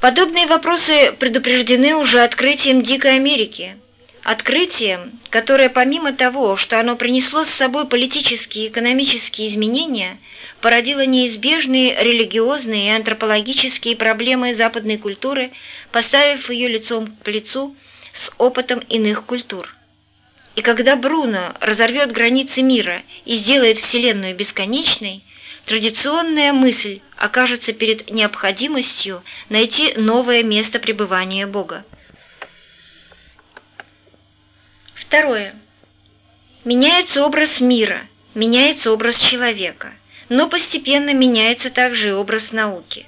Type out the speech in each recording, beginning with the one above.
Подобные вопросы предупреждены уже открытием Дикой Америки. Открытием, которое помимо того, что оно принесло с собой политические и экономические изменения, породило неизбежные религиозные и антропологические проблемы западной культуры, поставив ее лицом к лицу с опытом иных культур. И когда Бруно разорвет границы мира и сделает Вселенную бесконечной, традиционная мысль окажется перед необходимостью найти новое место пребывания Бога. Второе. Меняется образ мира, меняется образ человека, но постепенно меняется также и образ науки.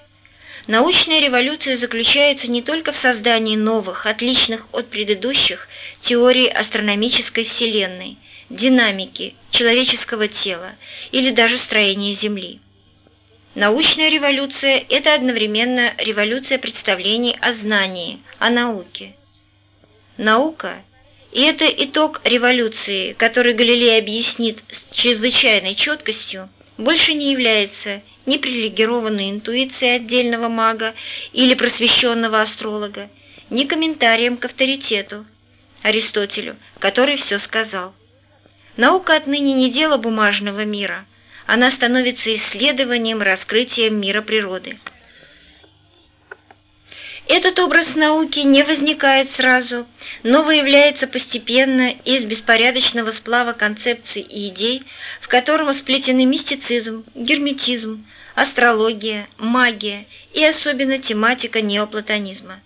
Научная революция заключается не только в создании новых, отличных от предыдущих теорий астрономической Вселенной, динамики, человеческого тела или даже строения Земли. Научная революция – это одновременно революция представлений о знании, о науке. Наука – и это итог революции, который Галилей объяснит с чрезвычайной четкостью, больше не является ни привилегированной интуицией отдельного мага или просвещенного астролога, ни комментарием к авторитету, Аристотелю, который все сказал. Наука отныне не дело бумажного мира, она становится исследованием, раскрытием мира природы. Этот образ науки не возникает сразу, но выявляется постепенно из беспорядочного сплава концепций и идей, в котором сплетены мистицизм, герметизм, астрология, магия и особенно тематика неоплатонизма.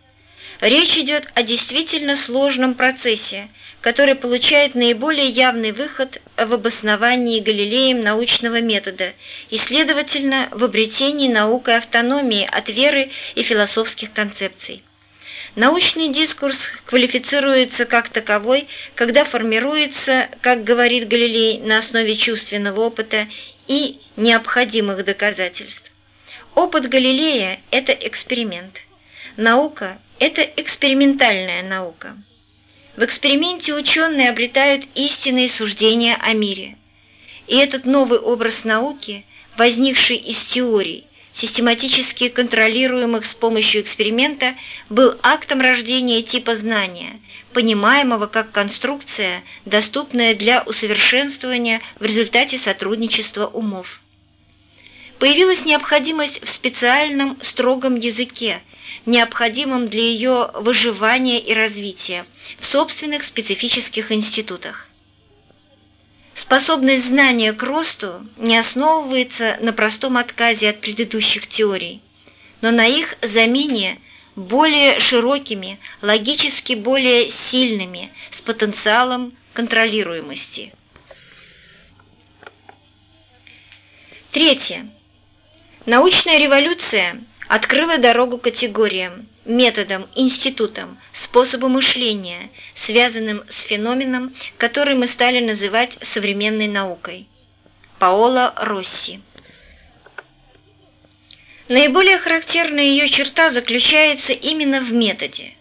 Речь идет о действительно сложном процессе, который получает наиболее явный выход в обосновании Галилеем научного метода и, следовательно, в обретении наукой автономии от веры и философских концепций. Научный дискурс квалифицируется как таковой, когда формируется, как говорит Галилей, на основе чувственного опыта и необходимых доказательств. Опыт Галилея – это эксперимент. Наука – это экспериментальная наука. В эксперименте ученые обретают истинные суждения о мире. И этот новый образ науки, возникший из теорий, систематически контролируемых с помощью эксперимента, был актом рождения типа знания, понимаемого как конструкция, доступная для усовершенствования в результате сотрудничества умов. Появилась необходимость в специальном строгом языке, необходимом для ее выживания и развития в собственных специфических институтах. Способность знания к росту не основывается на простом отказе от предыдущих теорий, но на их замене более широкими, логически более сильными, с потенциалом контролируемости. Третье. Научная революция открыла дорогу категориям, методам, институтам, способу мышления, связанным с феноменом, который мы стали называть современной наукой. Паоло Росси Наиболее характерная ее черта заключается именно в методе.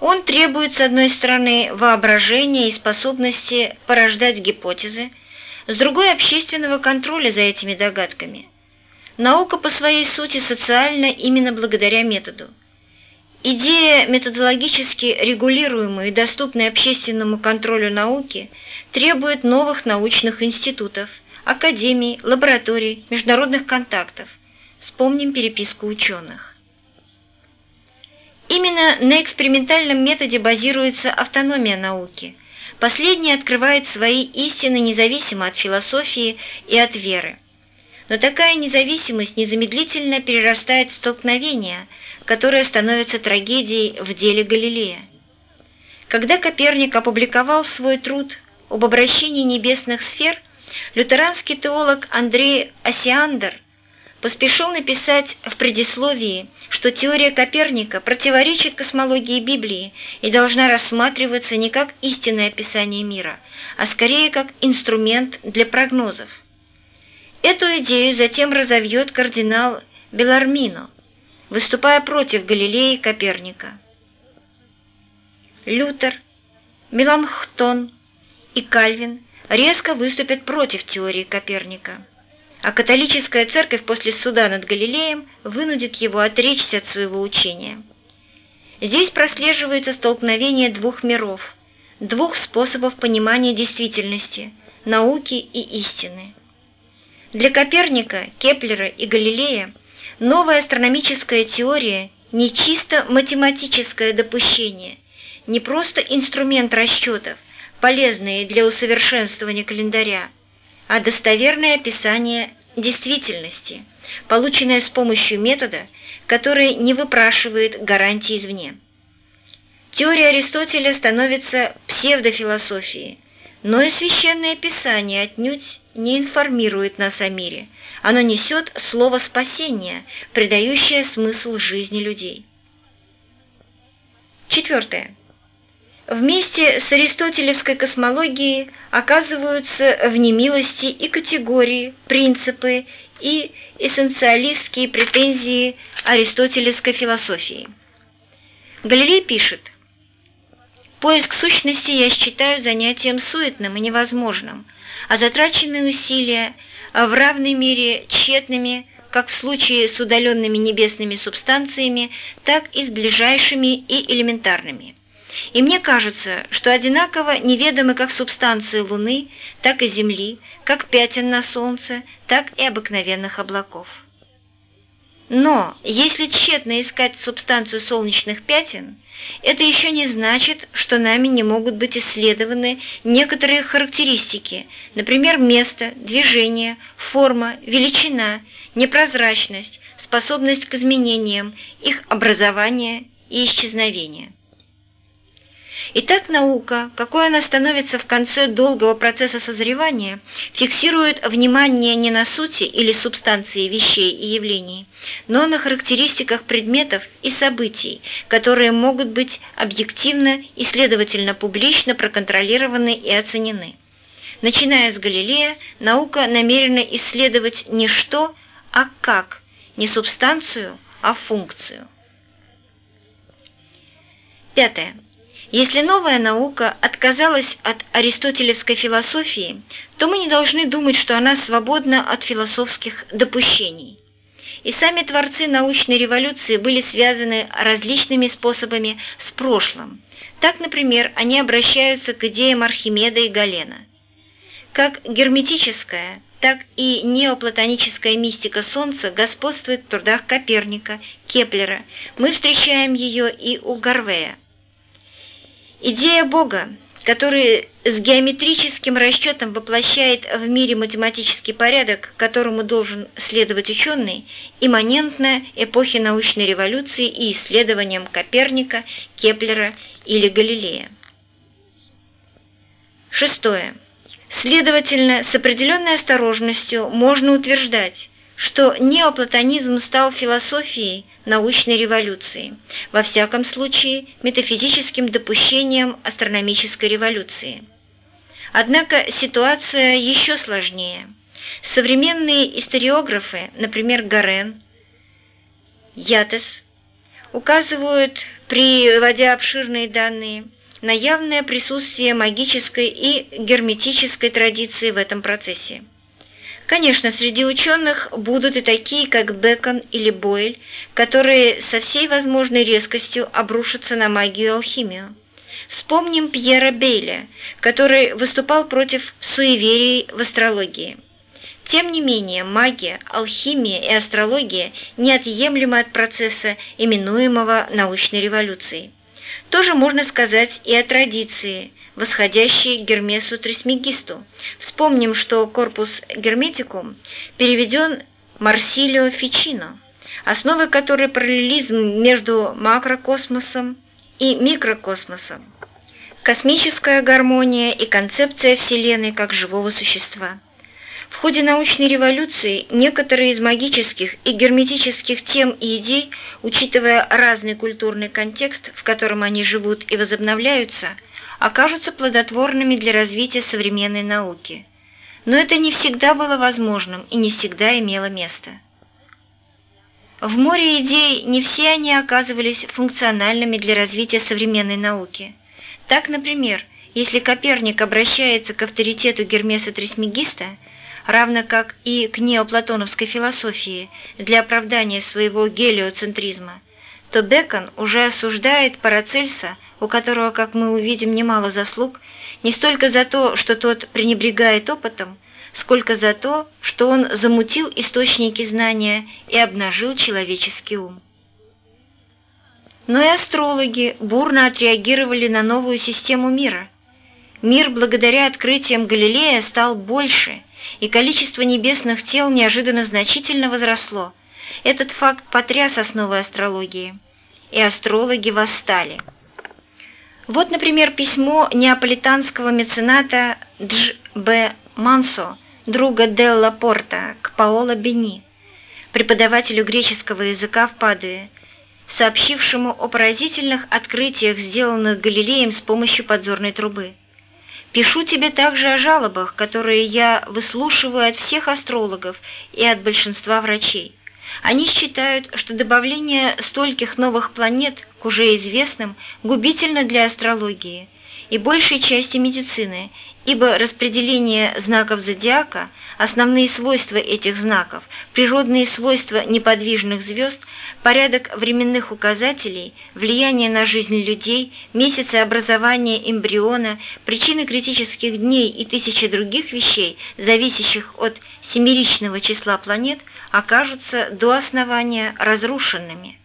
Он требует, с одной стороны, воображения и способности порождать гипотезы, с другой – общественного контроля за этими догадками – Наука по своей сути социальна именно благодаря методу. Идея методологически регулируемой и доступной общественному контролю науки требует новых научных институтов, академий, лабораторий, международных контактов. Вспомним переписку ученых. Именно на экспериментальном методе базируется автономия науки. Последняя открывает свои истины независимо от философии и от веры. Но такая независимость незамедлительно перерастает в столкновение, которое становится трагедией в деле Галилея. Когда Коперник опубликовал свой труд об обращении небесных сфер, лютеранский теолог Андрей Осиандр поспешил написать в предисловии, что теория Коперника противоречит космологии Библии и должна рассматриваться не как истинное описание мира, а скорее как инструмент для прогнозов. Эту идею затем разовьет кардинал Белармино, выступая против Галилея и Коперника. Лютер, Меланхтон и Кальвин резко выступят против теории Коперника. а католическая церковь после суда над Галилеем вынудит его отречься от своего учения. Здесь прослеживается столкновение двух миров, двух способов понимания действительности – науки и истины. Для Коперника, Кеплера и Галилея новая астрономическая теория не чисто математическое допущение, не просто инструмент расчетов, полезный для усовершенствования календаря, а достоверное описание действительности, полученное с помощью метода, который не выпрашивает гарантии извне. Теория Аристотеля становится псевдофилософией, но и священное писание отнюдь не информирует нас о мире. Оно несет слово спасения, придающее смысл жизни людей. Четвертое. Вместе с аристотелевской космологией оказываются в немилости и категории, принципы и эссенциалистские претензии аристотелевской философии. Галилей пишет – Поиск сущности я считаю занятием суетным и невозможным, а затраченные усилия в равной мере тщетными как в случае с удаленными небесными субстанциями, так и с ближайшими и элементарными. И мне кажется, что одинаково неведомы как субстанции Луны, так и Земли, как пятен на Солнце, так и обыкновенных облаков. Но если тщетно искать субстанцию солнечных пятен, это еще не значит, что нами не могут быть исследованы некоторые характеристики, например, место, движение, форма, величина, непрозрачность, способность к изменениям, их образование и исчезновение. Итак, наука, какой она становится в конце долгого процесса созревания, фиксирует внимание не на сути или субстанции вещей и явлений, но на характеристиках предметов и событий, которые могут быть объективно и, следовательно, публично проконтролированы и оценены. Начиная с Галилея, наука намерена исследовать не что, а как, не субстанцию, а функцию. Пятое. Если новая наука отказалась от аристотелевской философии, то мы не должны думать, что она свободна от философских допущений. И сами творцы научной революции были связаны различными способами с прошлым. Так, например, они обращаются к идеям Архимеда и Галена. Как герметическая, так и неоплатоническая мистика Солнца господствует в трудах Коперника, Кеплера. Мы встречаем ее и у Гарвея. Идея Бога, который с геометрическим расчетом воплощает в мире математический порядок, которому должен следовать ученый, имманентна эпохе научной революции и исследованиям Коперника, Кеплера или Галилея. Шестое. Следовательно, с определенной осторожностью можно утверждать, что неоплатонизм стал философией научной революции, во всяком случае метафизическим допущением астрономической революции. Однако ситуация еще сложнее. Современные историографы, например, Гарен, Ятес, указывают, приводя обширные данные, на явное присутствие магической и герметической традиции в этом процессе. Конечно, среди ученых будут и такие, как Бекон или Бойль, которые со всей возможной резкостью обрушатся на магию и алхимию. Вспомним Пьера Бейля, который выступал против суеверий в астрологии. Тем не менее, магия, алхимия и астрология неотъемлемы от процесса, именуемого научной революцией. Тоже можно сказать и о традиции, восходящей к Гермесу Трисмегисту. Вспомним, что корпус герметикум переведен Марсилио Фичино, основой которой параллелизм между макрокосмосом и микрокосмосом, космическая гармония и концепция Вселенной как живого существа. В ходе научной революции некоторые из магических и герметических тем и идей, учитывая разный культурный контекст, в котором они живут и возобновляются, окажутся плодотворными для развития современной науки. Но это не всегда было возможным и не всегда имело место. В море идей не все они оказывались функциональными для развития современной науки. Так, например, если Коперник обращается к авторитету Гермеса Трисмегиста – равно как и к неоплатоновской философии для оправдания своего гелиоцентризма, то Бекон уже осуждает Парацельса, у которого, как мы увидим, немало заслуг, не столько за то, что тот пренебрегает опытом, сколько за то, что он замутил источники знания и обнажил человеческий ум. Но и астрологи бурно отреагировали на новую систему мира. Мир благодаря открытиям Галилея стал больше, и количество небесных тел неожиданно значительно возросло. Этот факт потряс основы астрологии, и астрологи восстали. Вот, например, письмо неаполитанского мецената Дж. Б. Мансо, друга Делла Порта, к Паоло Бени, преподавателю греческого языка в Падуе, сообщившему о поразительных открытиях, сделанных Галилеем с помощью подзорной трубы. Пишу тебе также о жалобах, которые я выслушиваю от всех астрологов и от большинства врачей. Они считают, что добавление стольких новых планет к уже известным губительно для астрологии – и большей части медицины, ибо распределение знаков зодиака, основные свойства этих знаков, природные свойства неподвижных звезд, порядок временных указателей, влияние на жизнь людей, месяцы образования эмбриона, причины критических дней и тысячи других вещей, зависящих от семеричного числа планет, окажутся до основания разрушенными.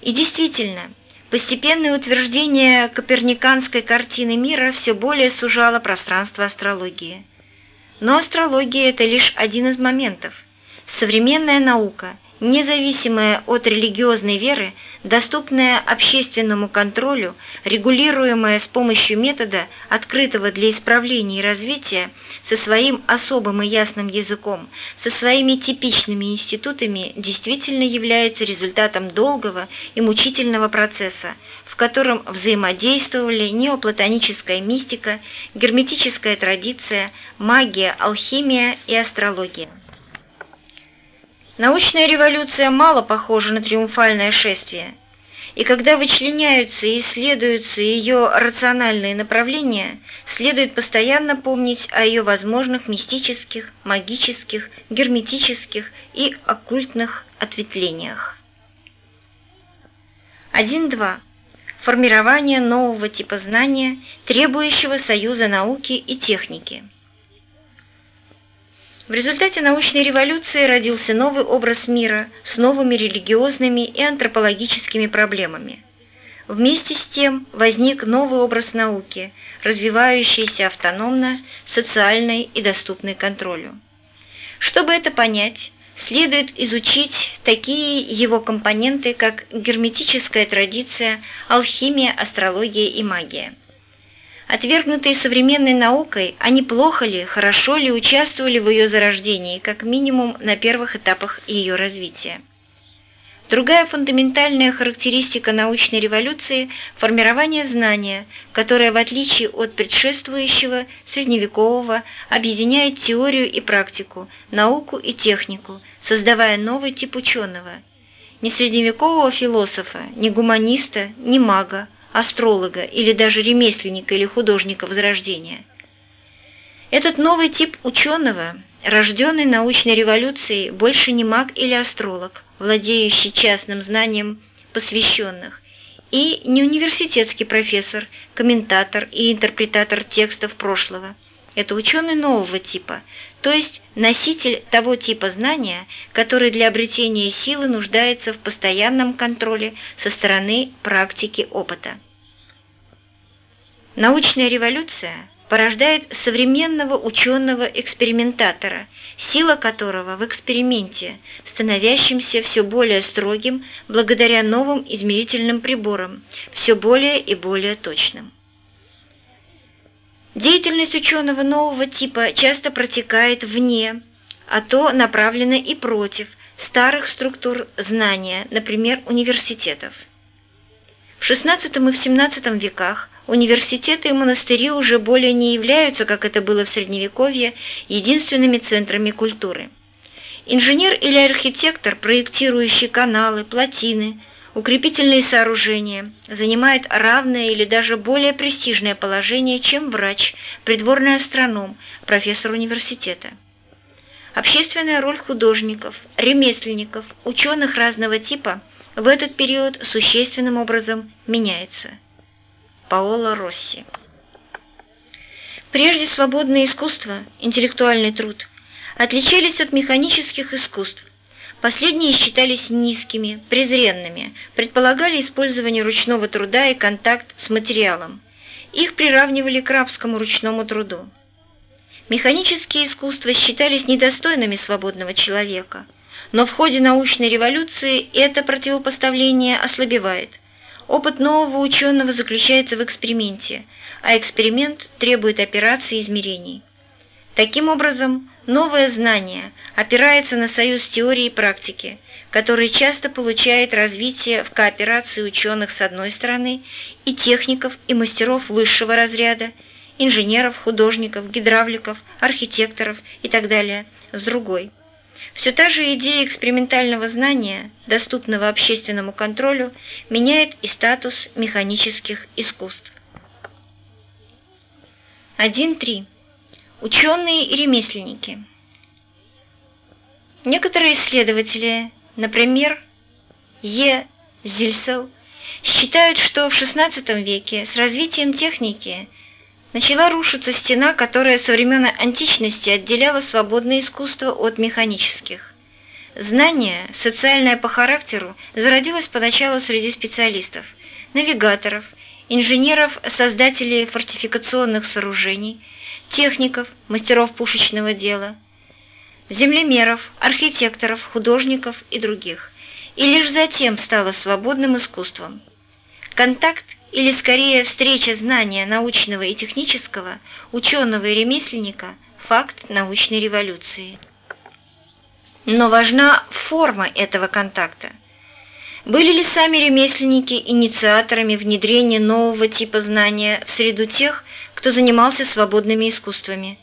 И действительно, Постепенное утверждение коперниканской картины мира все более сужало пространство астрологии. Но астрология – это лишь один из моментов. Современная наука, независимая от религиозной веры, доступная общественному контролю, регулируемая с помощью метода, открытого для исправления и развития, со своим особым и ясным языком, со своими типичными институтами, действительно является результатом долгого и мучительного процесса, в котором взаимодействовали неоплатоническая мистика, герметическая традиция, магия, алхимия и астрология. Научная революция мало похожа на триумфальное шествие, и когда вычленяются и исследуются ее рациональные направления, следует постоянно помнить о ее возможных мистических, магических, герметических и оккультных ответвлениях. 1.2. Формирование нового типа знания, требующего союза науки и техники. В результате научной революции родился новый образ мира с новыми религиозными и антропологическими проблемами. Вместе с тем возник новый образ науки, развивающийся автономно, социальной и доступной контролю. Чтобы это понять, следует изучить такие его компоненты, как герметическая традиция, алхимия, астрология и магия. Отвергнутые современной наукой, они плохо ли, хорошо ли участвовали в ее зарождении, как минимум на первых этапах ее развития. Другая фундаментальная характеристика научной революции – формирование знания, которое, в отличие от предшествующего, средневекового, объединяет теорию и практику, науку и технику, создавая новый тип ученого. Не средневекового философа, не гуманиста, не мага, астролога или даже ремесленника или художника Возрождения. Этот новый тип ученого, рожденный научной революцией, больше не маг или астролог, владеющий частным знанием посвященных, и не университетский профессор, комментатор и интерпретатор текстов прошлого. Это ученый нового типа, то есть носитель того типа знания, который для обретения силы нуждается в постоянном контроле со стороны практики опыта. Научная революция порождает современного ученого-экспериментатора, сила которого в эксперименте, становящемся все более строгим благодаря новым измерительным приборам, все более и более точным. Деятельность ученого нового типа часто протекает вне, а то направлена и против старых структур знания, например, университетов. В XVI и в XVII веках университеты и монастыри уже более не являются, как это было в Средневековье, единственными центрами культуры. Инженер или архитектор, проектирующий каналы, плотины, укрепительные сооружения, занимает равное или даже более престижное положение, чем врач, придворный астроном, профессор университета. Общественная роль художников, ремесленников, ученых разного типа в этот период существенным образом меняется. Паоло Росси Прежде свободное искусство, интеллектуальный труд, отличались от механических искусств, Последние считались низкими, презренными, предполагали использование ручного труда и контакт с материалом. Их приравнивали к рабскому ручному труду. Механические искусства считались недостойными свободного человека, но в ходе научной революции это противопоставление ослабевает. Опыт нового ученого заключается в эксперименте, а эксперимент требует операций измерений. Таким образом, новое знание опирается на союз теории и практики, который часто получает развитие в кооперации ученых с одной стороны и техников и мастеров высшего разряда, инженеров, художников, гидравликов, архитекторов и так далее, с другой. Все та же идея экспериментального знания, доступного общественному контролю, меняет и статус механических искусств. 1.3. Ученые и ремесленники. Некоторые исследователи, например, Е. Зильсел, считают, что в XVI веке с развитием техники начала рушиться стена, которая со времен античности отделяла свободное искусство от механических. Знание, социальное по характеру, зародилось поначалу среди специалистов, навигаторов, инженеров, создателей фортификационных сооружений – техников, мастеров пушечного дела, землемеров, архитекторов, художников и других, и лишь затем стало свободным искусством. Контакт или скорее встреча знания научного и технического, ученого и ремесленника – факт научной революции. Но важна форма этого контакта. Были ли сами ремесленники инициаторами внедрения нового типа знания в среду тех, кто занимался свободными искусствами,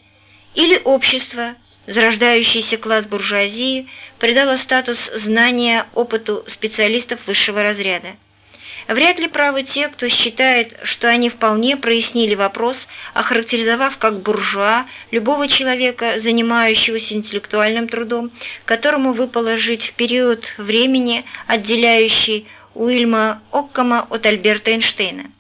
или общество, зарождающийся класс буржуазии, придало статус знания опыту специалистов высшего разряда. Вряд ли правы те, кто считает, что они вполне прояснили вопрос, охарактеризовав как буржуа любого человека, занимающегося интеллектуальным трудом, которому выпало жить в период времени, отделяющий Уильма Оккама от Альберта Эйнштейна.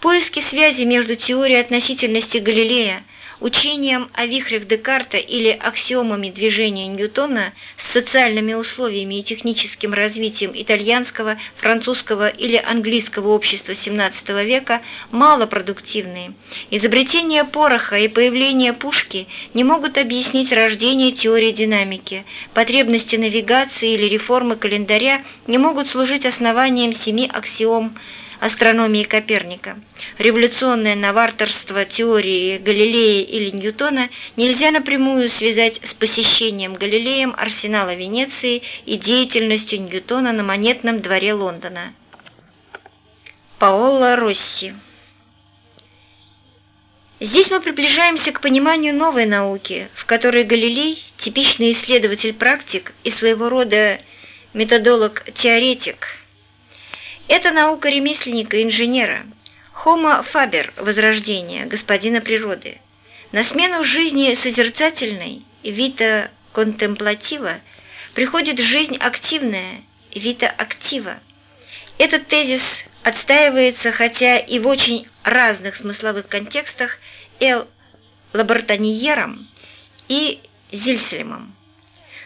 Поиски связи между теорией относительности Галилея, учением о вихрях Декарта или аксиомами движения Ньютона с социальными условиями и техническим развитием итальянского, французского или английского общества XVII века малопродуктивные. Изобретение пороха и появление пушки не могут объяснить рождение теории динамики. Потребности навигации или реформы календаря не могут служить основанием семи аксиом астрономии Коперника. Революционное новаторство теории Галилея или Ньютона нельзя напрямую связать с посещением Галилеем арсенала Венеции и деятельностью Ньютона на монетном дворе Лондона. Паоло Росси Здесь мы приближаемся к пониманию новой науки, в которой Галилей – типичный исследователь-практик и своего рода методолог-теоретик – это наука ремесленника инженера. Homo faber – возрождение, господина природы. На смену жизни созерцательной, вита контемплатива, приходит жизнь активная, вита актива. Этот тезис отстаивается, хотя и в очень разных смысловых контекстах, Эл Лабортаньером и Зильслемом.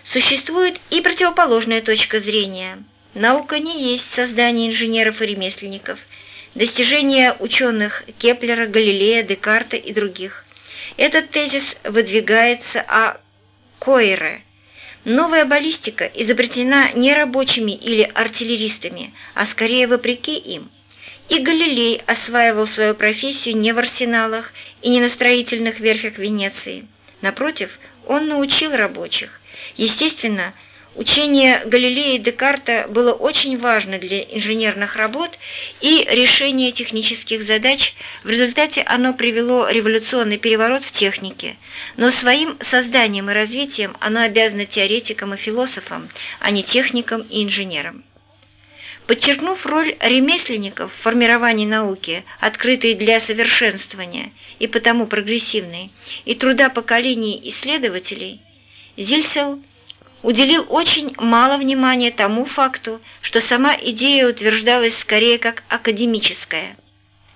Существует и противоположная точка зрения – Наука не есть создание инженеров и ремесленников, достижения ученых Кеплера, Галилея, Декарта и других. Этот тезис выдвигается о Койре. Новая баллистика изобретена не рабочими или артиллеристами, а скорее вопреки им. И Галилей осваивал свою профессию не в арсеналах и не на строительных верфях Венеции. Напротив, он научил рабочих. Естественно, Учение Галилея и Декарта было очень важно для инженерных работ и решения технических задач, в результате оно привело революционный переворот в технике, но своим созданием и развитием оно обязано теоретикам и философам, а не техникам и инженерам. Подчеркнув роль ремесленников в формировании науки, открытой для совершенствования и потому прогрессивной, и труда поколений исследователей, Зильсел уделил очень мало внимания тому факту, что сама идея утверждалась скорее как академическая.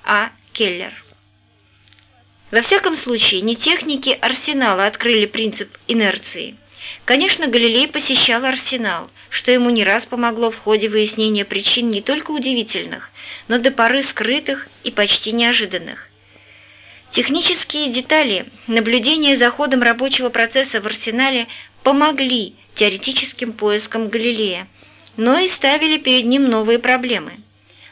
А. Келлер. Во всяком случае, не техники арсенала открыли принцип инерции. Конечно, Галилей посещал арсенал, что ему не раз помогло в ходе выяснения причин не только удивительных, но до поры скрытых и почти неожиданных. Технические детали наблюдения за ходом рабочего процесса в арсенале помогли теоретическим поискам Галилея, но и ставили перед ним новые проблемы.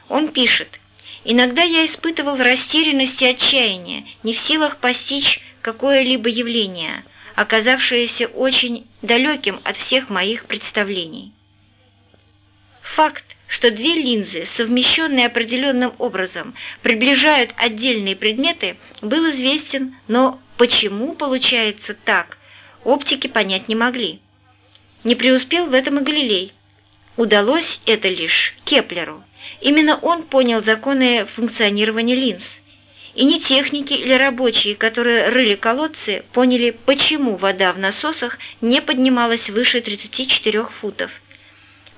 Он пишет, «Иногда я испытывал растерянность и отчаяние, не в силах постичь какое-либо явление, оказавшееся очень далеким от всех моих представлений». Факт, что две линзы, совмещенные определенным образом, приближают отдельные предметы, был известен, но почему получается так, оптики понять не могли. Не преуспел в этом и Галилей. Удалось это лишь Кеплеру. Именно он понял законы функционирования линз. И не техники или рабочие, которые рыли колодцы, поняли, почему вода в насосах не поднималась выше 34 футов.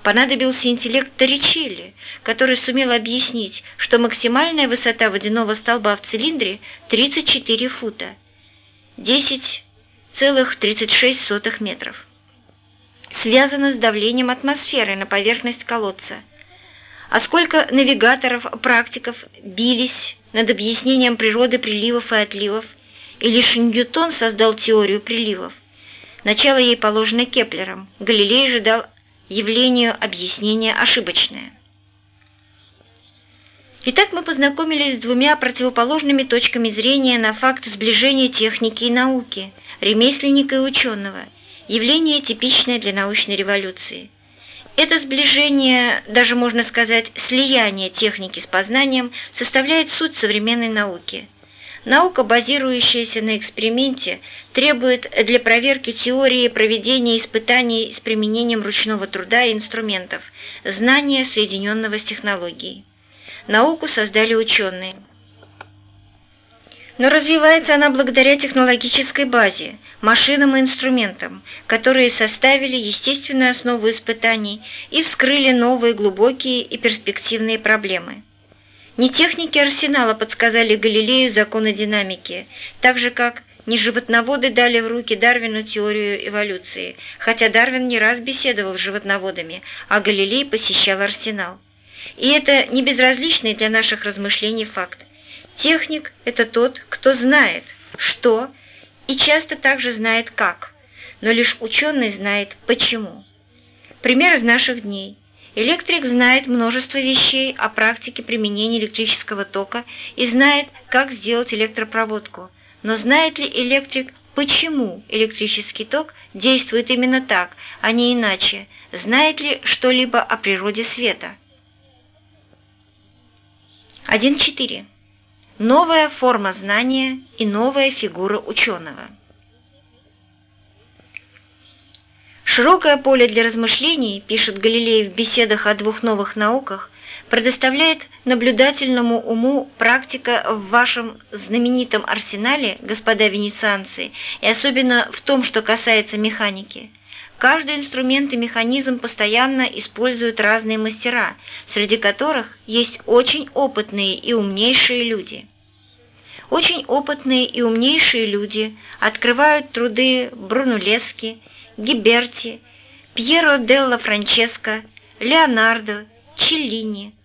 Понадобился интеллект Торричелли, который сумел объяснить, что максимальная высота водяного столба в цилиндре 34 фута, 10,36 метров связано с давлением атмосферы на поверхность колодца. А сколько навигаторов, практиков бились над объяснением природы приливов и отливов, и лишь Ньютон создал теорию приливов. Начало ей положено Кеплером, Галилей же дал явлению объяснение ошибочное. Итак, мы познакомились с двумя противоположными точками зрения на факт сближения техники и науки, ремесленника и ученого – явление типичное для научной революции. Это сближение, даже можно сказать, слияние техники с познанием составляет суть современной науки. Наука, базирующаяся на эксперименте, требует для проверки теории проведения испытаний с применением ручного труда и инструментов, знания, соединенного с технологией. Науку создали ученые – но развивается она благодаря технологической базе, машинам и инструментам, которые составили естественную основу испытаний и вскрыли новые глубокие и перспективные проблемы. Не техники арсенала подсказали Галилею законы динамики, так же как не животноводы дали в руки Дарвину теорию эволюции, хотя Дарвин не раз беседовал с животноводами, а Галилей посещал арсенал. И это не безразличный для наших размышлений факт. Техник – это тот, кто знает, что, и часто также знает как, но лишь ученый знает почему. Пример из наших дней. Электрик знает множество вещей о практике применения электрического тока и знает, как сделать электропроводку. Но знает ли электрик, почему электрический ток действует именно так, а не иначе? Знает ли что-либо о природе света? 1.4. Новая форма знания и новая фигура ученого. Широкое поле для размышлений, пишет Галилей в беседах о двух новых науках, предоставляет наблюдательному уму практика в вашем знаменитом арсенале, господа венецианцы, и особенно в том, что касается механики. Каждый инструмент и механизм постоянно используют разные мастера, среди которых есть очень опытные и умнейшие люди. Очень опытные и умнейшие люди открывают труды Брунулески, Гиберти, Пьеро делла Франческо, Леонардо, Челлини,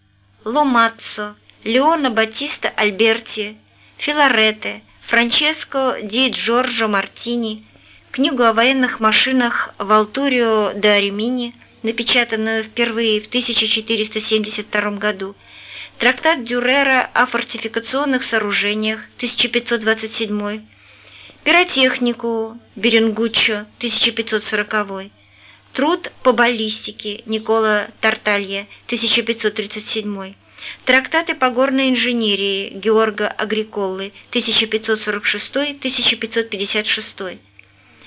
Ломаццо, Леона Батиста Альберти, Филарете, Франческо ди Джорджо Мартини, книгу о военных машинах Валтурио де Аремини, напечатанную впервые в 1472 году, трактат Дюрера о фортификационных сооружениях 1527, пиротехнику Беренгуччо 1540, труд по баллистике Никола Тарталья 1537, трактаты по горной инженерии Георга Агриколлы 1546-1556,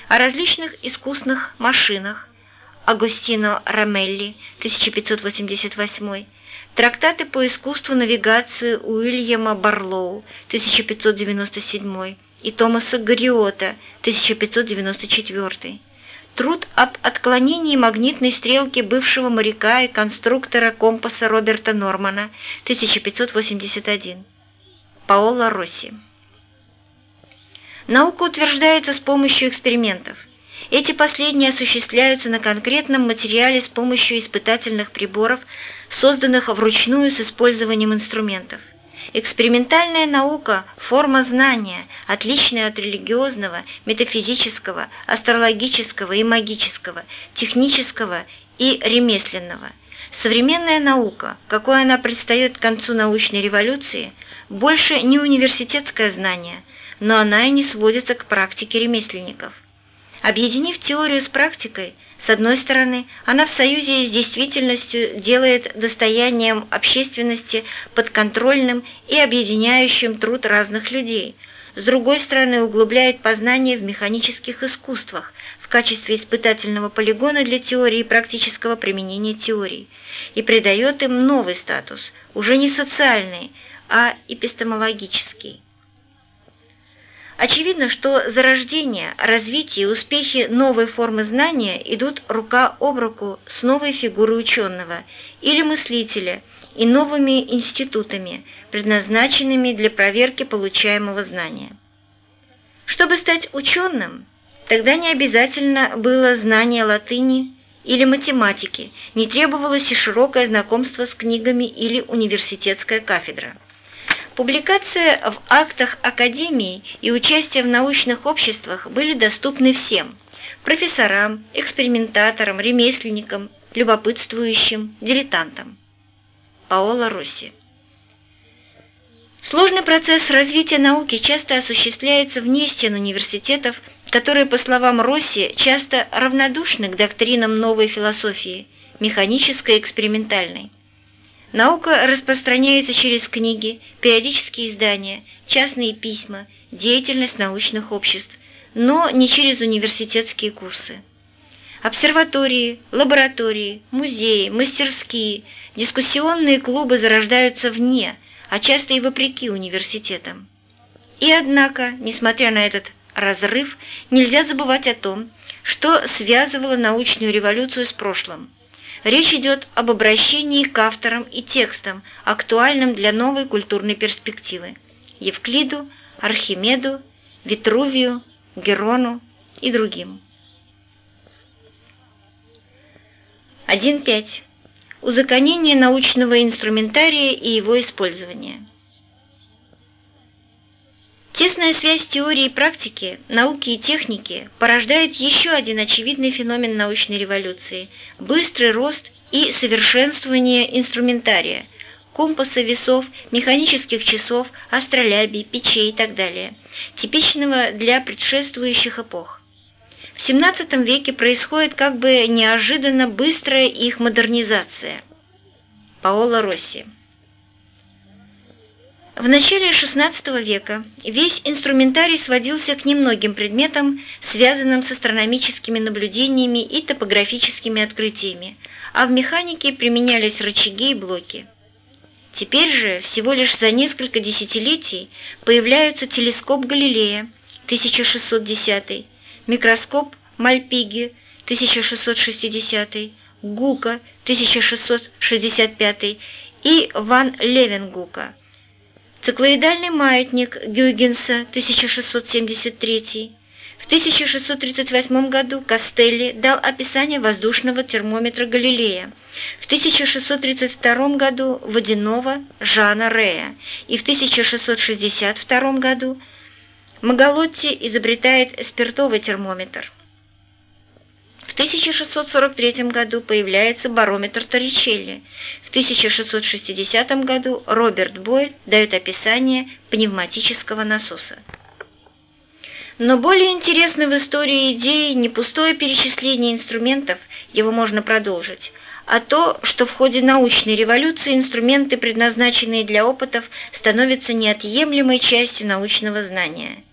о различных искусных машинах, Агостино Рамелли, 1588, трактаты по искусству навигации Уильяма Барлоу, 1597, и Томаса Гарриота, 1594. Труд об отклонении магнитной стрелки бывшего моряка и конструктора компаса Роберта Нормана, 1581. Паоло Росси. Наука утверждается с помощью экспериментов. Эти последние осуществляются на конкретном материале с помощью испытательных приборов, созданных вручную с использованием инструментов. Экспериментальная наука – форма знания, отличная от религиозного, метафизического, астрологического и магического, технического и ремесленного. Современная наука, какой она предстает к концу научной революции, больше не университетское знание, но она и не сводится к практике ремесленников – Объединив теорию с практикой, с одной стороны, она в союзе с действительностью делает достоянием общественности подконтрольным и объединяющим труд разных людей, с другой стороны, углубляет познание в механических искусствах в качестве испытательного полигона для теории и практического применения теорий и придает им новый статус, уже не социальный, а эпистемологический. Очевидно, что зарождение, развитие и успехи новой формы знания идут рука об руку с новой фигурой ученого или мыслителя и новыми институтами, предназначенными для проверки получаемого знания. Чтобы стать ученым, тогда не обязательно было знание латыни или математики, не требовалось и широкое знакомство с книгами или университетская кафедра. Публикация в актах Академии и участие в научных обществах были доступны всем – профессорам, экспериментаторам, ремесленникам, любопытствующим, дилетантам. Паоло Росси Сложный процесс развития науки часто осуществляется вне стен университетов, которые, по словам Росси, часто равнодушны к доктринам новой философии, механической и экспериментальной. Наука распространяется через книги, периодические издания, частные письма, деятельность научных обществ, но не через университетские курсы. Обсерватории, лаборатории, музеи, мастерские, дискуссионные клубы зарождаются вне, а часто и вопреки университетам. И однако, несмотря на этот разрыв, нельзя забывать о том, что связывало научную революцию с прошлым – Речь идет об обращении к авторам и текстам, актуальным для новой культурной перспективы – Евклиду, Архимеду, Витрувию, Герону и другим. 1.5. Узаконение научного инструментария и его использование. Тесная связь теории и практики, науки и техники порождает еще один очевидный феномен научной революции – быстрый рост и совершенствование инструментария – компаса, весов, механических часов, астролябий, печей и так далее, типичного для предшествующих эпох. В XVII веке происходит как бы неожиданно быстрая их модернизация. Паоло Росси в начале XVI века весь инструментарий сводился к немногим предметам, связанным с астрономическими наблюдениями и топографическими открытиями, а в механике применялись рычаги и блоки. Теперь же, всего лишь за несколько десятилетий, появляются телескоп Галилея, 1610, микроскоп Мальпиги, 1660, Гука, 1665 и Ван Левенгука – Циклоидальный маятник Гюйгенса 1673. В 1638 году Кастелли дал описание воздушного термометра Галилея. В 1632 году водяного Жана Рея. И в 1662 году Магалотти изобретает спиртовый термометр. В 1643 году появляется барометр Торричелли. В 1660 году Роберт Бойль дает описание пневматического насоса. Но более интересны в истории идеи не пустое перечисление инструментов, его можно продолжить, а то, что в ходе научной революции инструменты, предназначенные для опытов, становятся неотъемлемой частью научного знания.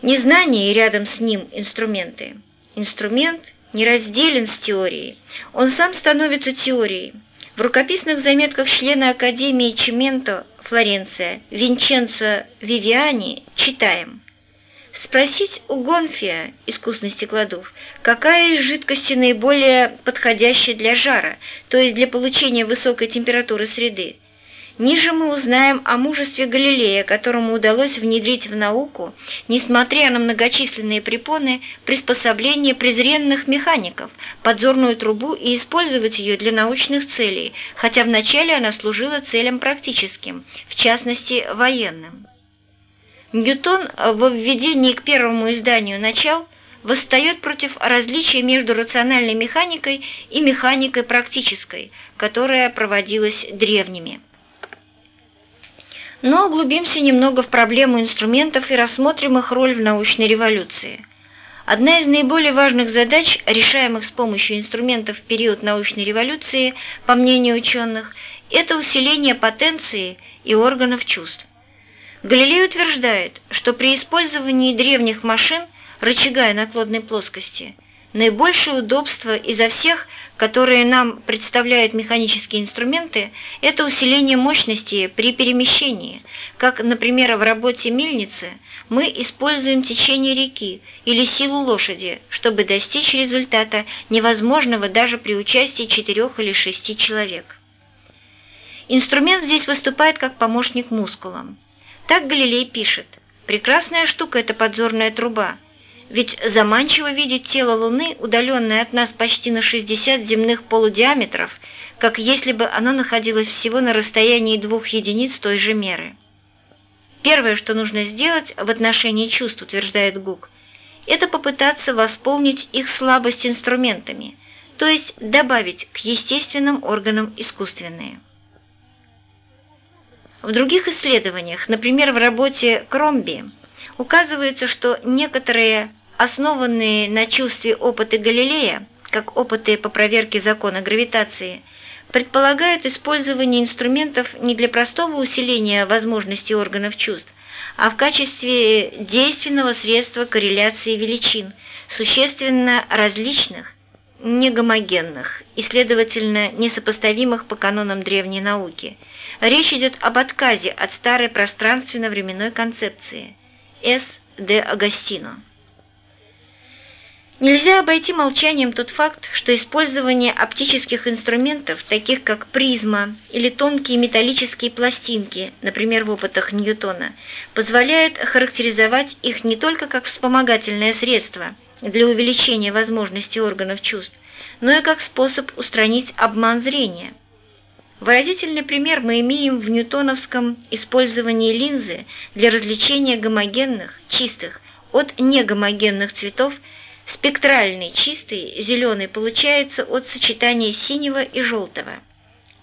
Незнание и рядом с ним инструменты – Инструмент неразделен с теорией, он сам становится теорией. В рукописных заметках члена Академии Чименто, Флоренция, Винченцо Вивиани читаем – Спросить у Гонфия, искусный стеклодув, какая из жидкостей наиболее подходящая для жара, то есть для получения высокой температуры среды. Ниже мы узнаем о мужестве Галилея, которому удалось внедрить в науку, несмотря на многочисленные препоны, приспособление презренных механиков, подзорную трубу и использовать ее для научных целей, хотя вначале она служила целям практическим, в частности военным. Ньютон во введении к первому изданию «Начал» восстает против различия между рациональной механикой и механикой практической, которая проводилась древними. Но углубимся немного в проблему инструментов и рассмотрим их роль в научной революции. Одна из наиболее важных задач, решаемых с помощью инструментов в период научной революции, по мнению ученых, это усиление потенции и органов чувств. Галилей утверждает, что при использовании древних машин, рычага и наклонной плоскости, наибольшее удобство изо всех, которые нам представляют механические инструменты, это усиление мощности при перемещении, как, например, в работе мельницы мы используем течение реки или силу лошади, чтобы достичь результата, невозможного даже при участии четырех или шести человек. Инструмент здесь выступает как помощник мускулам. Так Галилей пишет. Прекрасная штука эта подзорная труба. Ведь заманчиво видеть тело Луны, удаленное от нас почти на 60 земных полудиаметров, как если бы оно находилось всего на расстоянии двух единиц той же меры. Первое, что нужно сделать в отношении чувств, утверждает Гук, это попытаться восполнить их слабость инструментами, то есть добавить к естественным органам искусственные. В других исследованиях, например, в работе Кромби, указывается, что некоторые основанные на чувстве опыты Галилея, как опыты по проверке закона гравитации, предполагают использование инструментов не для простого усиления возможностей органов чувств, а в качестве действенного средства корреляции величин, существенно различных, негомогенных и, следовательно, несопоставимых по канонам древней науки. Речь идет об отказе от старой пространственно-временной концепции С. де Агастино. Нельзя обойти молчанием тот факт, что использование оптических инструментов, таких как призма или тонкие металлические пластинки, например, в опытах Ньютона, позволяет характеризовать их не только как вспомогательное средство – для увеличения возможностей органов чувств, но и как способ устранить обман зрения. Выразительный пример мы имеем в ньютоновском использовании линзы для различения гомогенных, чистых, от негомогенных цветов, спектральный чистый зеленый получается от сочетания синего и желтого.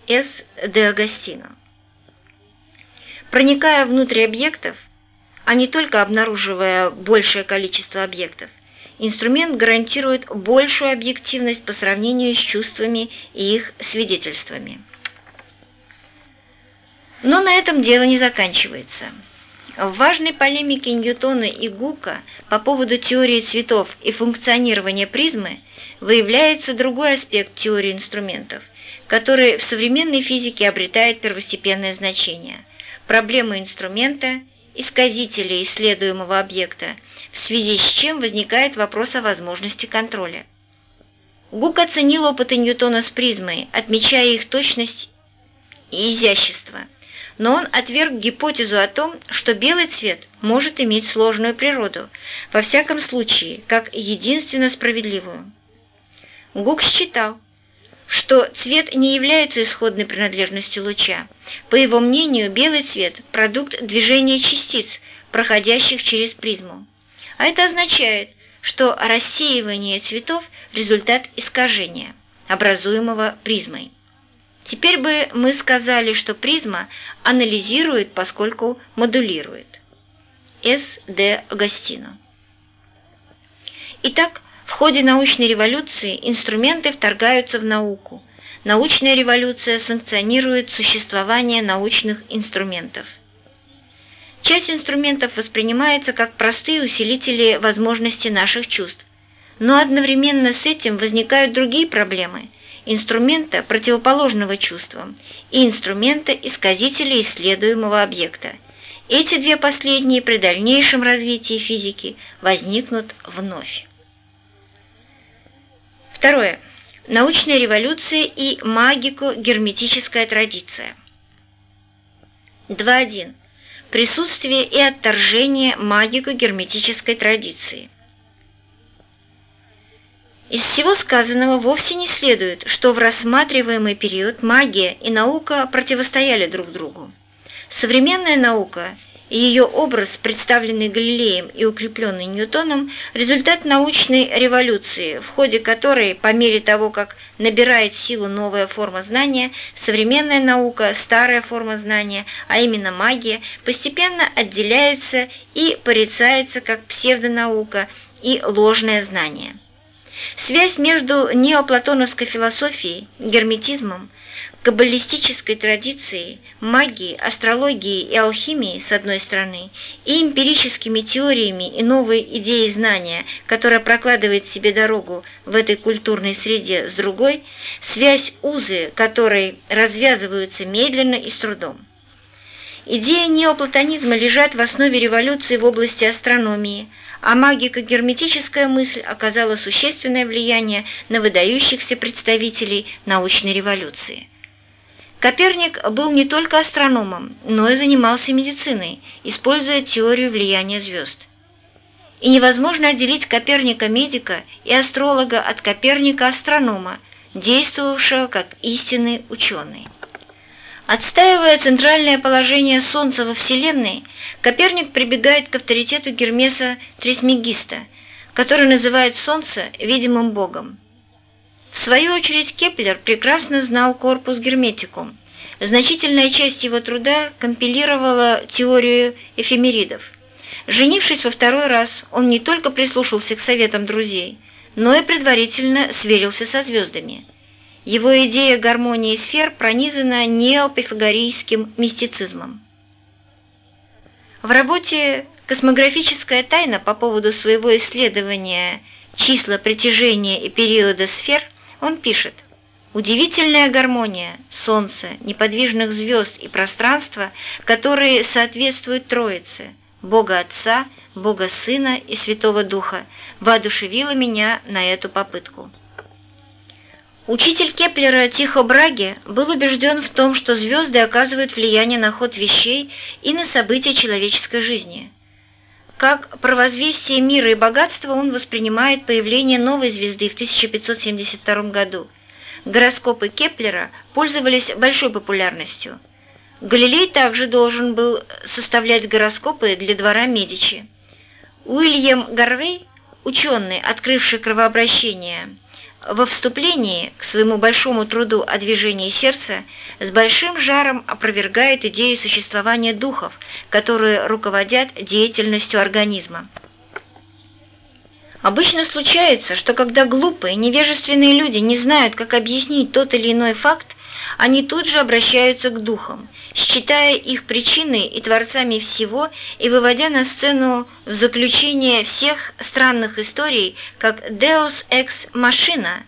С. де Агастино. Проникая внутрь объектов, а не только обнаруживая большее количество объектов, инструмент гарантирует большую объективность по сравнению с чувствами и их свидетельствами. Но на этом дело не заканчивается. В важной полемике Ньютона и Гука по поводу теории цветов и функционирования призмы выявляется другой аспект теории инструментов, который в современной физике обретает первостепенное значение – проблема инструмента, исказителя исследуемого объекта – в связи с чем возникает вопрос о возможности контроля. Гук оценил опыты Ньютона с призмой, отмечая их точность и изящество, но он отверг гипотезу о том, что белый цвет может иметь сложную природу, во всяком случае, как единственно справедливую. Гук считал, что цвет не является исходной принадлежностью луча. По его мнению, белый цвет – продукт движения частиц, проходящих через призму. А это означает, что рассеивание цветов – результат искажения, образуемого призмой. Теперь бы мы сказали, что призма анализирует, поскольку модулирует. С. Д. Агастино. Итак, в ходе научной революции инструменты вторгаются в науку. Научная революция санкционирует существование научных инструментов – Часть инструментов воспринимается как простые усилители возможностей наших чувств. Но одновременно с этим возникают другие проблемы – инструмента, противоположного чувствам, и инструмента исказителя исследуемого объекта. Эти две последние при дальнейшем развитии физики возникнут вновь. Второе. Научная революция и магико-герметическая традиция. 2.1. Присутствие и отторжение магико-герметической традиции. Из всего сказанного вовсе не следует, что в рассматриваемый период магия и наука противостояли друг другу. Современная наука – и ее образ, представленный Галилеем и укрепленный Ньютоном, результат научной революции, в ходе которой, по мере того, как набирает силу новая форма знания, современная наука, старая форма знания, а именно магия, постепенно отделяется и порицается как псевдонаука и ложное знание. Связь между неоплатоновской философией, герметизмом, каббалистической традицией, магией, астрологией и алхимией с одной стороны и эмпирическими теориями и новой идеей знания, которая прокладывает себе дорогу в этой культурной среде с другой, связь узы, которой развязываются медленно и с трудом. Идеи неоплатонизма лежат в основе революции в области астрономии, а магико-герметическая мысль оказала существенное влияние на выдающихся представителей научной революции. Коперник был не только астрономом, но и занимался медициной, используя теорию влияния звезд. И невозможно отделить Коперника-медика и астролога от Коперника-астронома, действовавшего как истинный ученый. Отстаивая центральное положение Солнца во Вселенной, Коперник прибегает к авторитету Гермеса Трисмегиста, который называет Солнце видимым Богом. В свою очередь Кеплер прекрасно знал Corpus Hermeticum. Значительная часть его труда компилировала теорию эфемеридов. Женившись во второй раз, он не только прислушался к советам друзей, но и предварительно сверился со звездами. Его идея гармонии сфер пронизана неопифагорейским мистицизмом. В работе «Космографическая тайна» по поводу своего исследования числа притяжения и периода сфер он пишет «Удивительная гармония Солнца, неподвижных звезд и пространства, которые соответствуют Троице, Бога Отца, Бога Сына и Святого Духа, воодушевила меня на эту попытку». Учитель Кеплера Тихо Браги был убежден в том, что звезды оказывают влияние на ход вещей и на события человеческой жизни. Как провозвестие мира и богатства он воспринимает появление новой звезды в 1572 году. Гороскопы Кеплера пользовались большой популярностью. Галилей также должен был составлять гороскопы для двора Медичи. Уильям Гарвей, ученый, открывший кровообращение, во вступлении к своему большому труду о движении сердца с большим жаром опровергает идею существования духов, которые руководят деятельностью организма. Обычно случается, что когда глупые, невежественные люди не знают, как объяснить тот или иной факт, они тут же обращаются к духам, считая их причиной и творцами всего и выводя на сцену в заключение всех странных историй, как «Deus ex machina»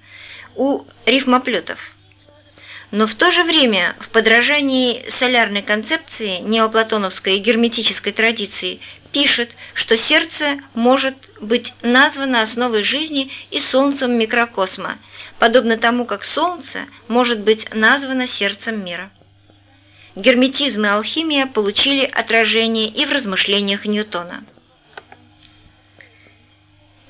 у рифмоплетов. Но в то же время в подражании солярной концепции неоплатоновской и герметической традиции пишет, что сердце может быть названо основой жизни и солнцем микрокосма, подобно тому, как солнце может быть названо сердцем мира. Герметизм и алхимия получили отражение и в размышлениях Ньютона.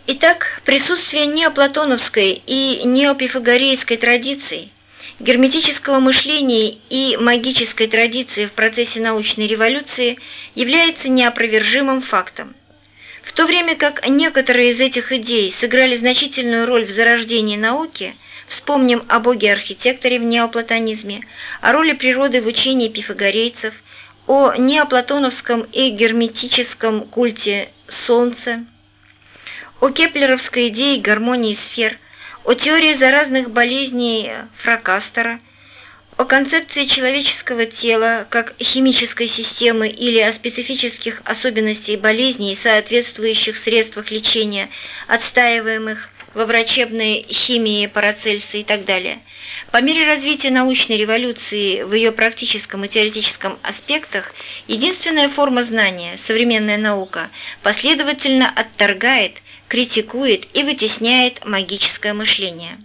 Итак, присутствие неоплатоновской и неопифагорейской традиций, герметического мышления и магической традиции в процессе научной революции является неопровержимым фактом. В то время как некоторые из этих идей сыграли значительную роль в зарождении науки, вспомним о боге-архитекторе в неоплатонизме, о роли природы в учении пифагорейцев, о неоплатоновском и герметическом культе Солнца, о кеплеровской идее гармонии сфер, о теории заразных болезней Фракастера, о концепции человеческого тела как химической системы или о специфических особенностях болезней и соответствующих средствах лечения, отстаиваемых во врачебной химии Парацельса и так далее. По мере развития научной революции в ее практическом и теоретическом аспектах, единственная форма знания, современная наука, последовательно отторгает, критикует и вытесняет магическое мышление.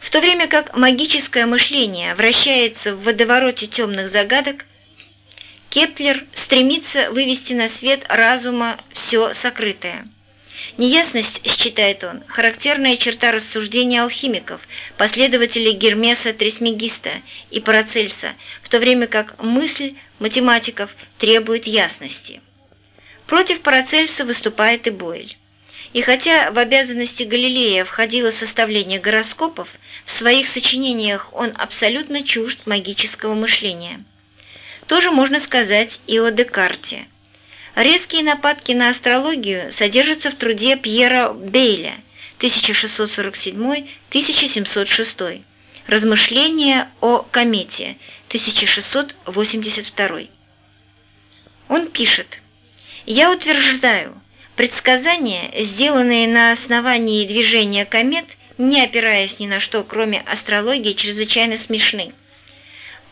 В то время как магическое мышление вращается в водовороте темных загадок, Кеплер стремится вывести на свет разума все сокрытое. Неясность, считает он, характерная черта рассуждения алхимиков, последователей Гермеса Трисмегиста и Парацельса, в то время как мысль математиков требует ясности. Против Парацельса выступает и Бойль. И хотя в обязанности Галилея входило составление гороскопов, в своих сочинениях он абсолютно чужд магического мышления. Тоже можно сказать и о Декарте. Резкие нападки на астрологию содержатся в труде Пьера Бейля 1647-1706, Размышления о комете 1682. Он пишет, «Я утверждаю, предсказания, сделанные на основании движения комет, не опираясь ни на что, кроме астрологии, чрезвычайно смешны.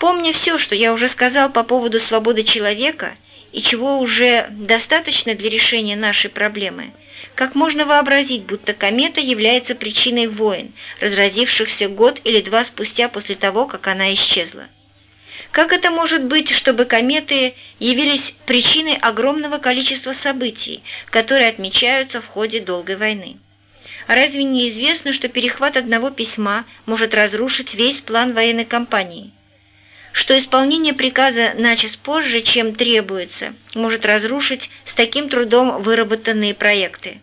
Помня все, что я уже сказал по поводу свободы человека и чего уже достаточно для решения нашей проблемы, как можно вообразить, будто комета является причиной войн, разразившихся год или два спустя после того, как она исчезла? Как это может быть, чтобы кометы явились причиной огромного количества событий, которые отмечаются в ходе долгой войны? Разве не известно, что перехват одного письма может разрушить весь план военной кампании? что исполнение приказа на час позже, чем требуется, может разрушить с таким трудом выработанные проекты,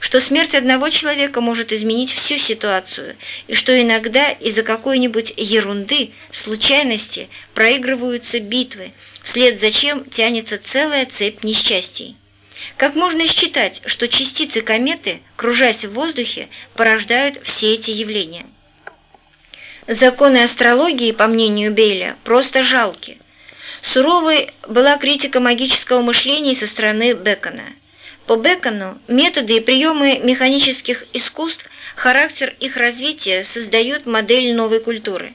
что смерть одного человека может изменить всю ситуацию, и что иногда из-за какой-нибудь ерунды, случайности проигрываются битвы, вслед за чем тянется целая цепь несчастий. Как можно считать, что частицы кометы, кружась в воздухе, порождают все эти явления? Законы астрологии, по мнению Бейля, просто жалки. Суровой была критика магического мышления со стороны Бекона. По Бекону методы и приемы механических искусств, характер их развития создают модель новой культуры.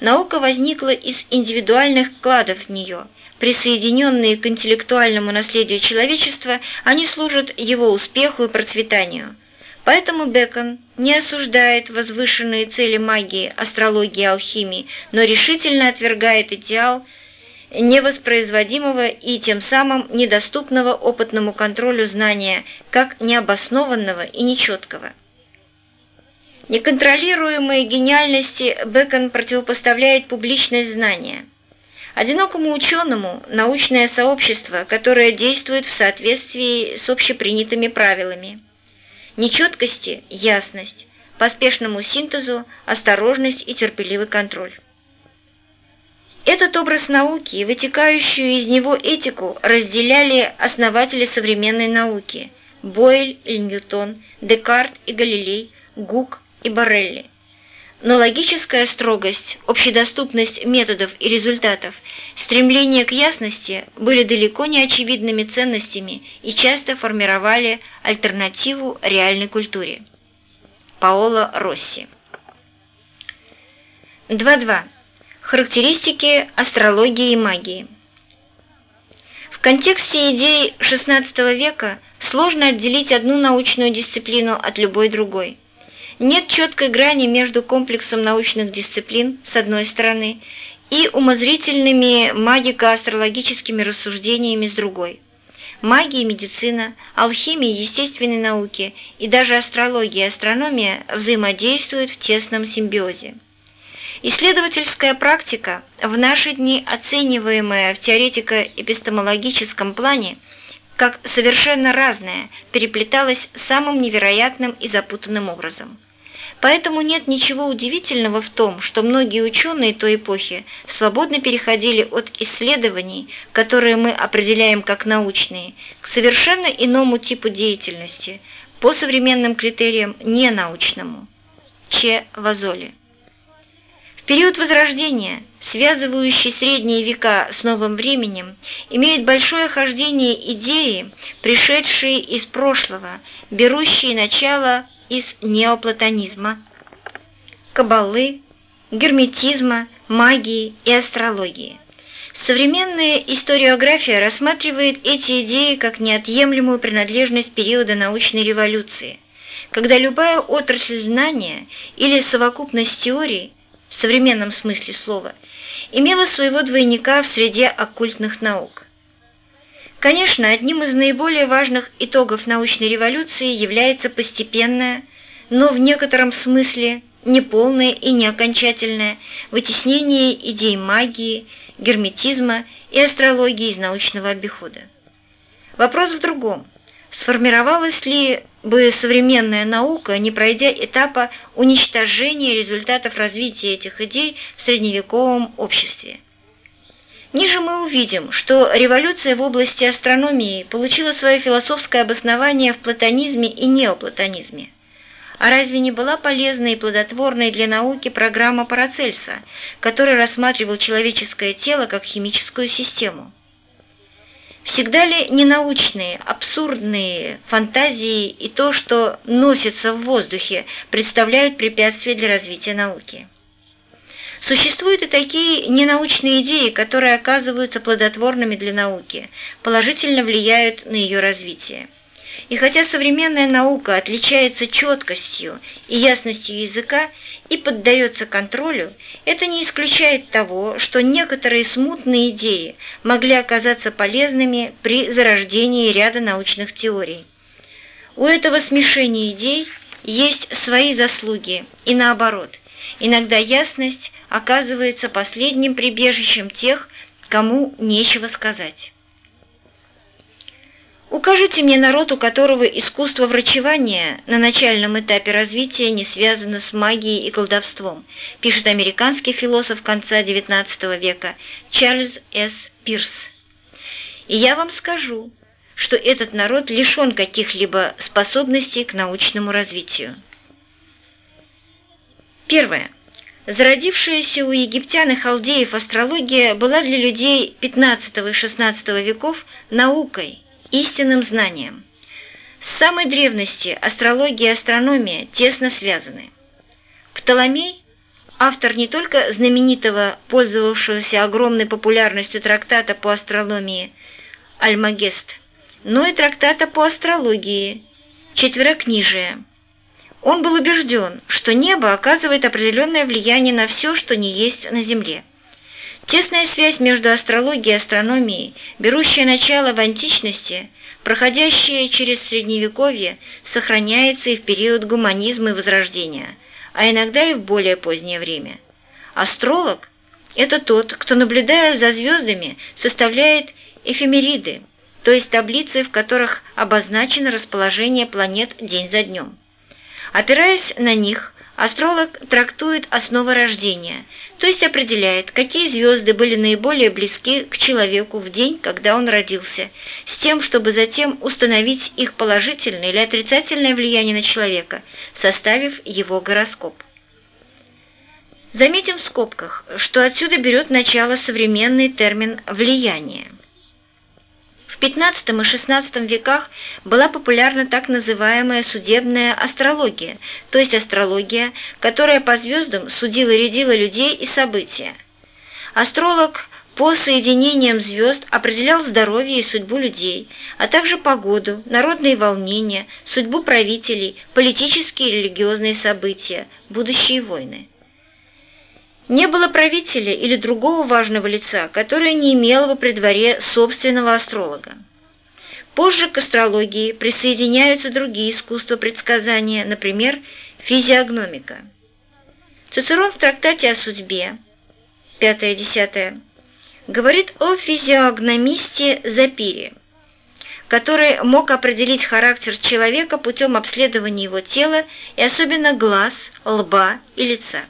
Наука возникла из индивидуальных вкладов в нее. Присоединенные к интеллектуальному наследию человечества, они служат его успеху и процветанию. Поэтому Бекон не осуждает возвышенные цели магии, астрологии алхимии, но решительно отвергает идеал невоспроизводимого и тем самым недоступного опытному контролю знания, как необоснованного и нечеткого. Неконтролируемой гениальности Бекон противопоставляет публичность знания. Одинокому ученому – научное сообщество, которое действует в соответствии с общепринятыми правилами – нечеткости – ясность, поспешному синтезу – осторожность и терпеливый контроль. Этот образ науки и вытекающую из него этику разделяли основатели современной науки – Бойль и Ньютон, Декарт и Галилей, Гук и Борелли. Но логическая строгость, общедоступность методов и результатов, стремление к ясности были далеко не очевидными ценностями и часто формировали альтернативу реальной культуре. Паоло Росси 2.2. Характеристики астрологии и магии. В контексте идей XVI века сложно отделить одну научную дисциплину от любой другой – нет четкой грани между комплексом научных дисциплин, с одной стороны, и умозрительными магико-астрологическими рассуждениями с другой. Магия, медицина, алхимия, естественные науки и даже астрология и астрономия взаимодействуют в тесном симбиозе. Исследовательская практика, в наши дни оцениваемая в теоретико-эпистемологическом плане, как совершенно разная, переплеталась самым невероятным и запутанным образом. Поэтому нет ничего удивительного в том, что многие ученые той эпохи свободно переходили от исследований, которые мы определяем как научные, к совершенно иному типу деятельности, по современным критериям ненаучному. Че Вазоли. Период Возрождения, связывающий средние века с новым временем, имеют большое хождение идеи, пришедшие из прошлого, берущие начало из неоплатонизма, каббалы, герметизма, магии и астрологии. Современная историография рассматривает эти идеи как неотъемлемую принадлежность периода научной революции, когда любая отрасль знания или совокупность теорий в современном смысле слова имела своего двойника в среде оккультных наук. Конечно, одним из наиболее важных итогов научной революции является постепенное, но в некотором смысле неполное и неокончательное вытеснение идей магии, герметизма и астрологии из научного обихода. Вопрос в другом. Сформировалась ли бы современная наука, не пройдя этапа уничтожения результатов развития этих идей в средневековом обществе? Ниже мы увидим, что революция в области астрономии получила свое философское обоснование в платонизме и неоплатонизме. А разве не была полезной и плодотворной для науки программа Парацельса, который рассматривал человеческое тело как химическую систему? Всегда ли ненаучные, абсурдные фантазии и то, что носится в воздухе, представляют препятствие для развития науки? Существуют и такие ненаучные идеи, которые оказываются плодотворными для науки, положительно влияют на ее развитие. И хотя современная наука отличается четкостью и ясностью языка и поддается контролю, это не исключает того, что некоторые смутные идеи могли оказаться полезными при зарождении ряда научных теорий. У этого смешения идей есть свои заслуги, и наоборот, иногда ясность оказывается последним прибежищем тех, кому нечего сказать. Укажите мне народ, у которого искусство врачевания на начальном этапе развития не связано с магией и колдовством, пишет американский философ конца XIX века Чарльз С. Пирс. И я вам скажу, что этот народ лишен каких-либо способностей к научному развитию. Первое. Зародившаяся у египтян и халдеев астрология была для людей XV и XVI веков наукой, истинным знанием. С самой древности астрология и астрономия тесно связаны. Птоломей, автор не только знаменитого, пользовавшегося огромной популярностью трактата по астрономии «Альмагест», но и трактата по астрологии «Четверокнижие», он был убежден, что небо оказывает определенное влияние на все, что не есть на Земле. Тесная связь между астрологией и астрономией, берущая начало в античности, проходящая через Средневековье, сохраняется и в период гуманизма и Возрождения, а иногда и в более позднее время. Астролог – это тот, кто, наблюдая за звездами, составляет эфемериды, то есть таблицы, в которых обозначено расположение планет день за днем. Опираясь на них, астролог трактует основы рождения, то есть определяет, какие звезды были наиболее близки к человеку в день, когда он родился, с тем, чтобы затем установить их положительное или отрицательное влияние на человека, составив его гороскоп. Заметим в скобках, что отсюда берет начало современный термин «влияние». В XV и XVI веках была популярна так называемая судебная астрология, то есть астрология, которая по звездам судила и рядила людей и события. Астролог по соединениям звезд определял здоровье и судьбу людей, а также погоду, народные волнения, судьбу правителей, политические и религиозные события, будущие войны. Не было правителя или другого важного лица, которое не имело бы при дворе собственного астролога. Позже к астрологии присоединяются другие искусства предсказания, например, физиогномика. Цицерон в трактате о судьбе, 5-10, говорит о физиогномисте Запире, который мог определить характер человека путем обследования его тела и особенно глаз, лба и лица.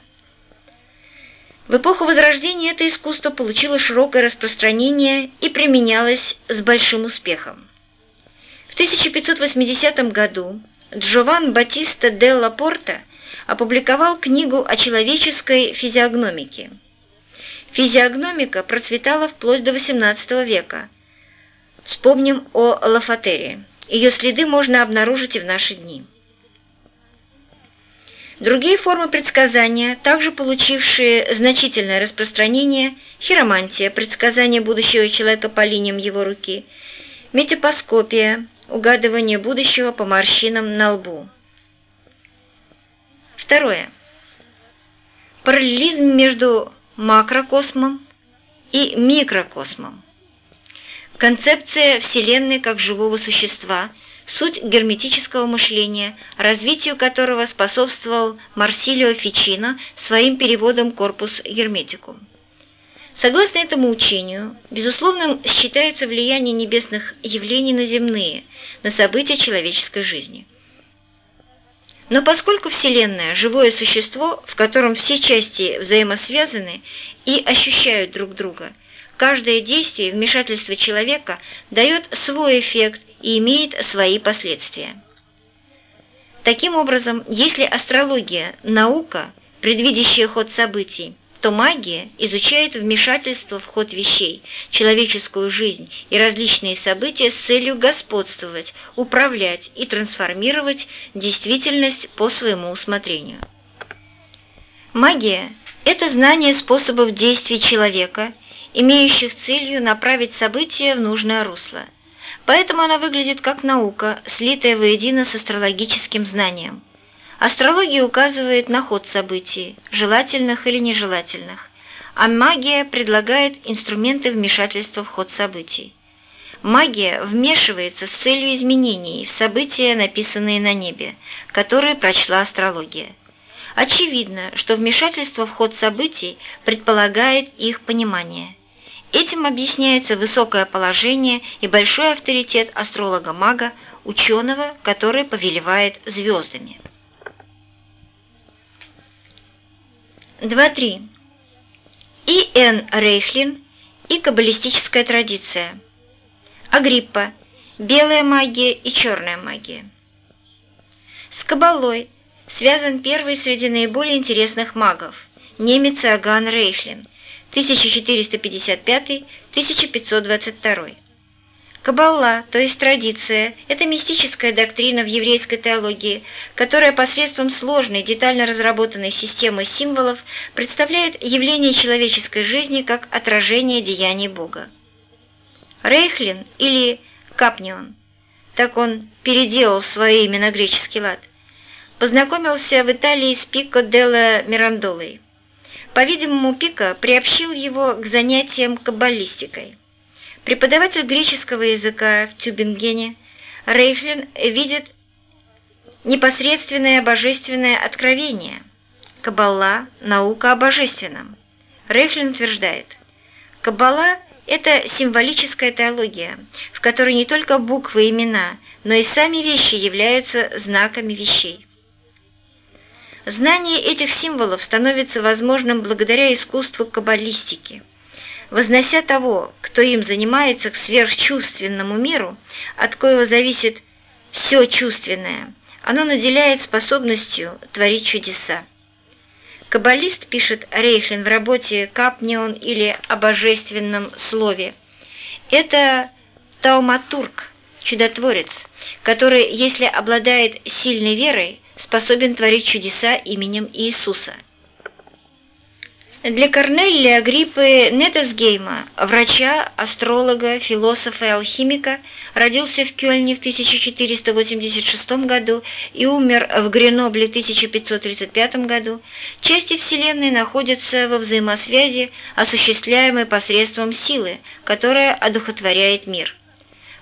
В эпоху Возрождения это искусство получило широкое распространение и применялось с большим успехом. В 1580 году Джован Батиста де Лапорта опубликовал книгу о человеческой физиогномике. Физиогномика процветала вплоть до XVIII века. Вспомним о Лафатере. Ее следы можно обнаружить и в наши дни. Другие формы предсказания, также получившие значительное распространение, хиромантия, предсказание будущего человека по линиям его руки, метипоскопия, угадывание будущего по морщинам на лбу. Второе. Параллелизм между макрокосмом и микрокосмом. Концепция Вселенной как живого существа – суть герметического мышления, развитию которого способствовал Марсилио Фичино своим переводом «Корпус герметикум». Согласно этому учению, безусловным считается влияние небесных явлений на земные, на события человеческой жизни. Но поскольку Вселенная – живое существо, в котором все части взаимосвязаны и ощущают друг друга, каждое действие, вмешательство человека дает свой эффект и имеет свои последствия. Таким образом, если астрология – наука, предвидящая ход событий, то магия изучает вмешательство в ход вещей, человеческую жизнь и различные события с целью господствовать, управлять и трансформировать действительность по своему усмотрению. Магия – это знание способов действий человека, имеющих целью направить события в нужное русло – Поэтому она выглядит как наука, слитая воедино с астрологическим знанием. Астрология указывает на ход событий, желательных или нежелательных, а магия предлагает инструменты вмешательства в ход событий. Магия вмешивается с целью изменений в события, написанные на небе, которые прочла астрология. Очевидно, что вмешательство в ход событий предполагает их понимание – Этим объясняется высокое положение и большой авторитет астролога-мага, ученого, который повелевает звездами. 2.3. И. Н. Рейхлин и каббалистическая традиция. Агриппа. Белая магия и черная магия. С каббалой связан первый среди наиболее интересных магов – немец Иоганн Рейхлин – 1455-1522. Каббала, то есть традиция, это мистическая доктрина в еврейской теологии, которая посредством сложной, детально разработанной системы символов представляет явление человеческой жизни как отражение деяний Бога. Рейхлин или Капнион, так он переделал свое имя на греческий лад, познакомился в Италии с Пико делла Мирандолой. По-видимому, Пика приобщил его к занятиям каббалистикой. Преподаватель греческого языка в Тюбингене Рейфлин видит непосредственное божественное откровение. Каббала – наука о божественном. Рейфлин утверждает, Каббала – это символическая теология, в которой не только буквы и имена, но и сами вещи являются знаками вещей. Знание этих символов становится возможным благодаря искусству каббалистики. Вознося того, кто им занимается, к сверхчувственному миру, от коего зависит все чувственное, оно наделяет способностью творить чудеса. Каббалист, пишет Рейхлин в работе «Капнион» или «О божественном слове», это тауматург, чудотворец, который, если обладает сильной верой, способен творить чудеса именем Иисуса. Для Корнелли Агриппы Нетесгейма, врача, астролога, философа и алхимика, родился в Кёльне в 1486 году и умер в Гренобле в 1535 году, части Вселенной находятся во взаимосвязи, осуществляемой посредством силы, которая одухотворяет мир.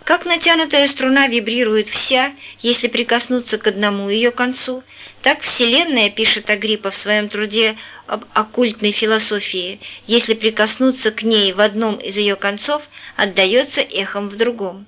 Как натянутая струна вибрирует вся, если прикоснуться к одному ее концу, так Вселенная, пишет Агриппа в своем труде об оккультной философии, если прикоснуться к ней в одном из ее концов, отдается эхом в другом.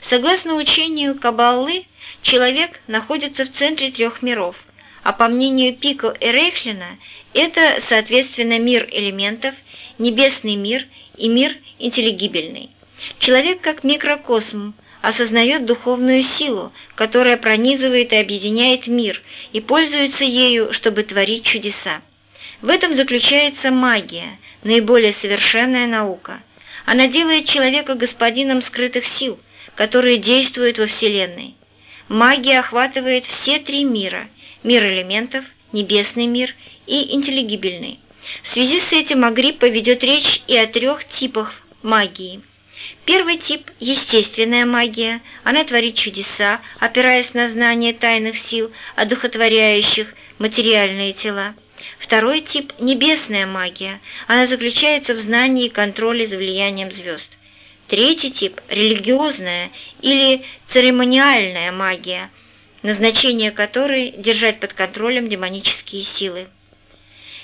Согласно учению Каббалы, человек находится в центре трех миров, а по мнению Пико и Рейхлина, это, соответственно, мир элементов, небесный мир и мир интеллигибельный. Человек как микрокосм осознает духовную силу, которая пронизывает и объединяет мир, и пользуется ею, чтобы творить чудеса. В этом заключается магия, наиболее совершенная наука. Она делает человека господином скрытых сил, которые действуют во Вселенной. Магия охватывает все три мира – мир элементов, небесный мир и интеллигибельный. В связи с этим Агриппа ведет речь и о трех типах магии. Первый тип – естественная магия. Она творит чудеса, опираясь на знание тайных сил, одухотворяющих материальные тела. Второй тип – небесная магия. Она заключается в знании и контроле за влиянием звезд. Третий тип – религиозная или церемониальная магия, назначение которой – держать под контролем демонические силы.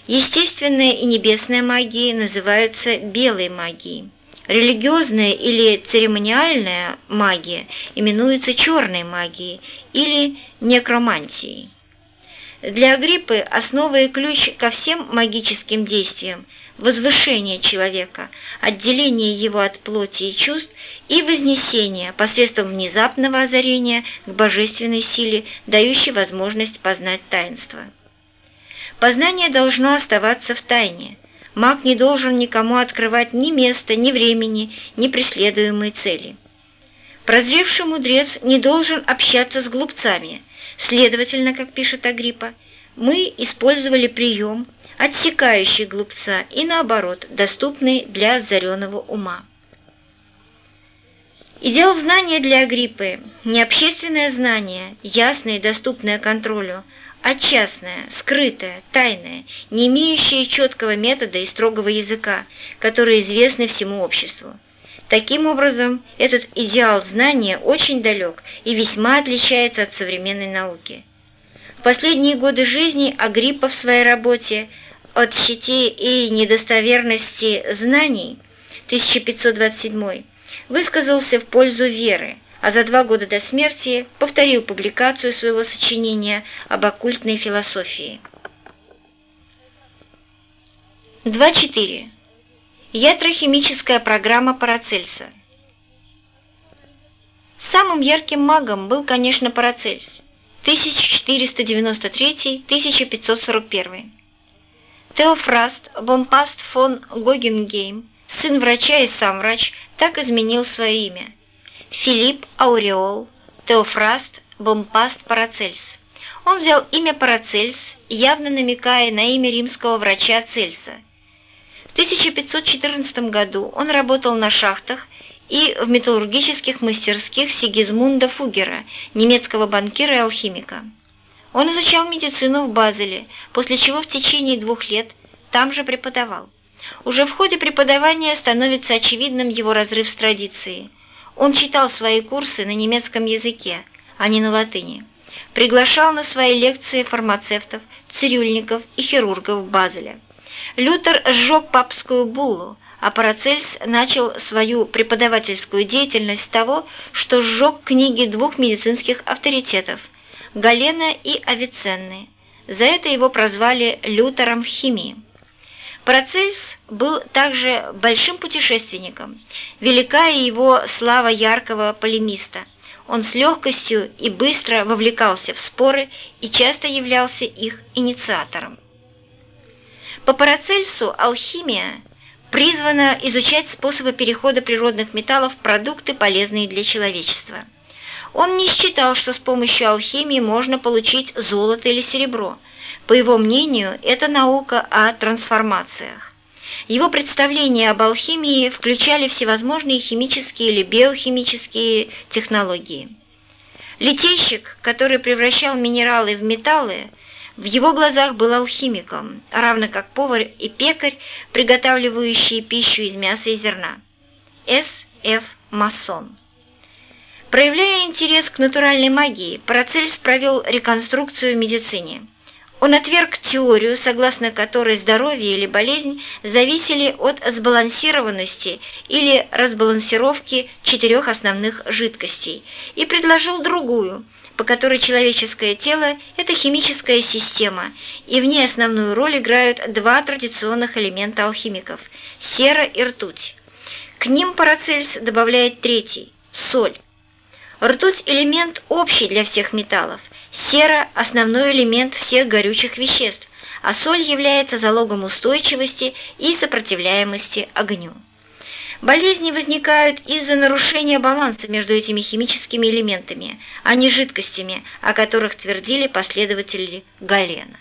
Естественная и небесная магии называются белой магией. Религиозная или церемониальная магия именуется черной магией или некромантией. Для Агриппы основа и ключ ко всем магическим действиям – возвышение человека, отделение его от плоти и чувств и вознесение посредством внезапного озарения к божественной силе, дающей возможность познать таинство. Познание должно оставаться в тайне. Маг не должен никому открывать ни места, ни времени, ни преследуемой цели. Прозревший мудрец не должен общаться с глупцами. Следовательно, как пишет Агриппа, мы использовали прием, отсекающий глупца и, наоборот, доступный для озаренного ума. Идеал знания для Агриппы – не общественное знание, ясное и доступное контролю, а частное, скрытое, тайное, не имеющее четкого метода и строгого языка, которые известны всему обществу. Таким образом, этот идеал знания очень далек и весьма отличается от современной науки. В последние годы жизни Агриппа в своей работе «От щите и недостоверности знаний» 1527 высказался в пользу веры, а за два года до смерти повторил публикацию своего сочинения об оккультной философии. 2.4. Ятрохимическая программа Парацельса Самым ярким магом был, конечно, Парацельс, 1493-1541. Теофраст Бомпаст фон Гогенгейм, сын врача и сам врач, так изменил свое имя – Филипп Ауреол, Теофраст, Бомпаст Парацельс. Он взял имя Парацельс, явно намекая на имя римского врача Цельса. В 1514 году он работал на шахтах и в металлургических мастерских Сигизмунда Фугера, немецкого банкира и алхимика. Он изучал медицину в Базеле, после чего в течение двух лет там же преподавал. Уже в ходе преподавания становится очевидным его разрыв с традицией – он читал свои курсы на немецком языке, а не на латыни. Приглашал на свои лекции фармацевтов, цирюльников и хирургов Базеля. Лютер сжег папскую буллу, а Парацельс начал свою преподавательскую деятельность с того, что сжег книги двух медицинских авторитетов – Галена и Авиценны. За это его прозвали Лютером в химии. Парацельс был также большим путешественником, велика и его слава яркого полемиста. Он с легкостью и быстро вовлекался в споры и часто являлся их инициатором. По Парацельсу алхимия призвана изучать способы перехода природных металлов в продукты, полезные для человечества. Он не считал, что с помощью алхимии можно получить золото или серебро – по его мнению, это наука о трансформациях. Его представления об алхимии включали всевозможные химические или биохимические технологии. Литейщик, который превращал минералы в металлы, в его глазах был алхимиком, равно как повар и пекарь, приготавливающие пищу из мяса и зерна. С. Ф. Масон. Проявляя интерес к натуральной магии, Парацельс провел реконструкцию в медицине. Он отверг теорию, согласно которой здоровье или болезнь зависели от сбалансированности или разбалансировки четырех основных жидкостей, и предложил другую, по которой человеческое тело – это химическая система, и в ней основную роль играют два традиционных элемента алхимиков – сера и ртуть. К ним Парацельс добавляет третий – соль. Ртуть – элемент общий для всех металлов – Сера – основной элемент всех горючих веществ, а соль является залогом устойчивости и сопротивляемости огню. Болезни возникают из-за нарушения баланса между этими химическими элементами, а не жидкостями, о которых твердили последователи Галена.